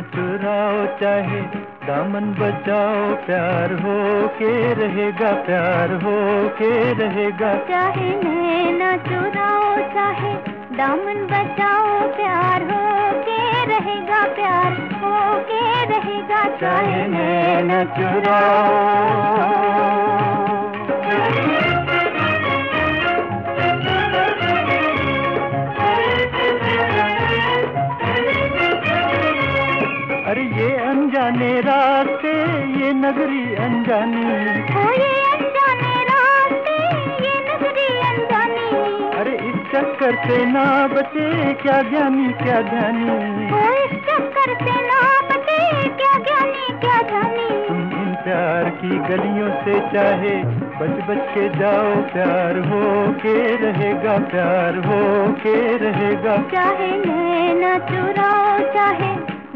चुराओ चाहे दामन बचाओ प्यार हो के रहेगा प्यार हो के रहेगा। चाहे नैना चुराओ चाहे दामन बचाओ प्यार हो के रहेगा प्यार हो के रहेगा। चाहे नैना चुराओ अरे ये अनजाने रास्ते ये नगरी अनजानी। हो ये अनजाने रास्ते ये नगरी अनजानी। अरे इस चक्कर से ना बचे क्या ज्ञानी क्या ध्यानी हो इस चक्कर से ना बचे क्या ज्ञानी क्या जानी तुम इन प्यार की गलियों से चाहे बच बच के जाओ प्यार हो के रहेगा प्यार हो के रहेगा। चाहे नैना चुराओ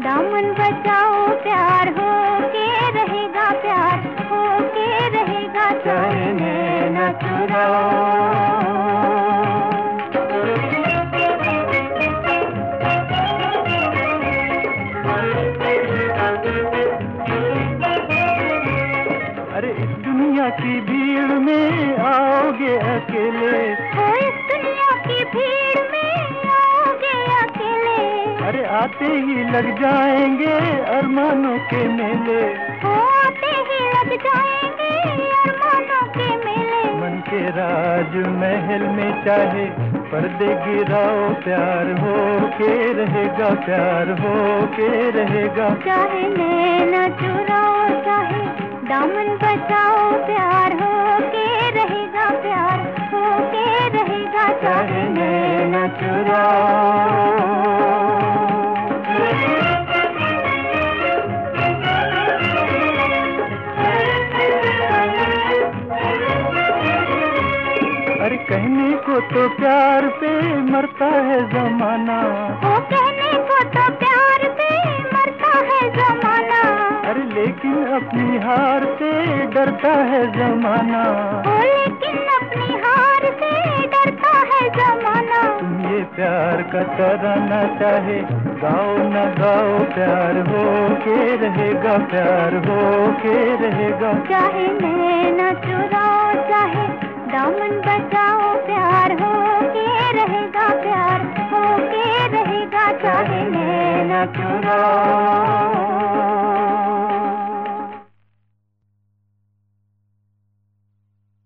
दामन बचाओ प्यार हो के रहेगा प्यार हो के रहेगा चाहे नैना चुराओ। अरे इस दुनिया की भीड़ में आओगे अकेले। आते ही लग जाएँगे अरमानों के मेले। हो आते ही लग जाएँगे अरमानों के मेले। मन के राज महल में चाहे पर्दे गिराओ प्यार हो के रहेगा प्यार हो के रहेगा। चाहे नैना चुराओ चाहे दामन बचाओ अरे कहने को तो प्यार पे मरता है जमाना। हो कहने को तो प्यार पे मरता है जमाना। अरे लेकिन अपनी हार से डरता है जमाना। हो लेकिन अपनी हार से डरता है जमाना। तुम ये प्यार का तराना चाहे गाओ न गाओ प्यार हो के रहेगा प्यार हो के रहेगा। चाहे नैना चुराओ चाहे दामन बचाओ प्यार हो के रहेगा प्यार हो के रहेगा चाहे नैना चुराओ।